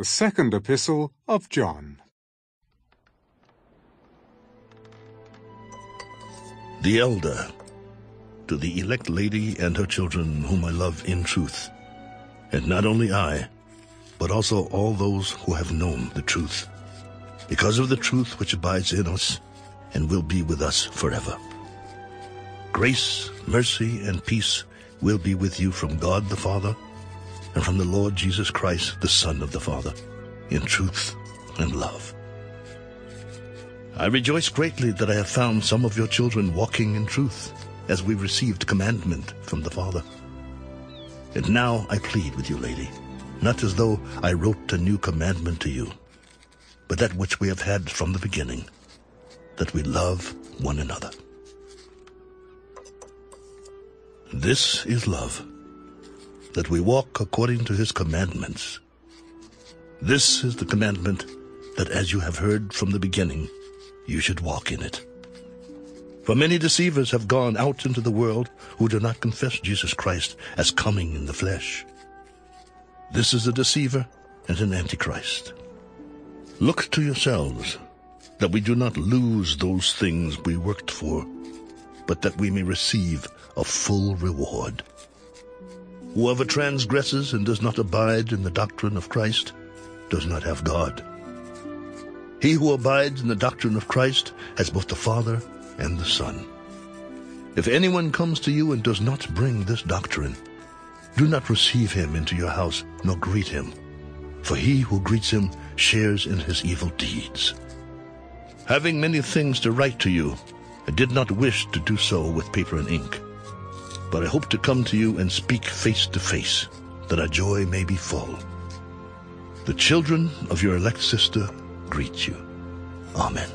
The second epistle of John. The elder, to the elect lady and her children whom I love in truth, and not only I, but also all those who have known the truth, because of the truth which abides in us and will be with us forever. Grace, mercy, and peace will be with you from God the Father and from the Lord Jesus Christ, the Son of the Father, in truth and love. I rejoice greatly that I have found some of your children walking in truth, as we received commandment from the Father. And now I plead with you, lady, not as though I wrote a new commandment to you, but that which we have had from the beginning, that we love one another. This is love, that we walk according to his commandments. This is the commandment that as you have heard from the beginning, you should walk in it. For many deceivers have gone out into the world who do not confess Jesus Christ as coming in the flesh. This is a deceiver and an antichrist. Look to yourselves that we do not lose those things we worked for, but that we may receive a full reward. Whoever transgresses and does not abide in the doctrine of Christ does not have God. He who abides in the doctrine of Christ has both the Father and the Son. If anyone comes to you and does not bring this doctrine, do not receive him into your house, nor greet him, for he who greets him shares in his evil deeds. Having many things to write to you, I did not wish to do so with paper and ink, but I hope to come to you and speak face to face, that our joy may be full. The children of your elect sister greet you. Amen.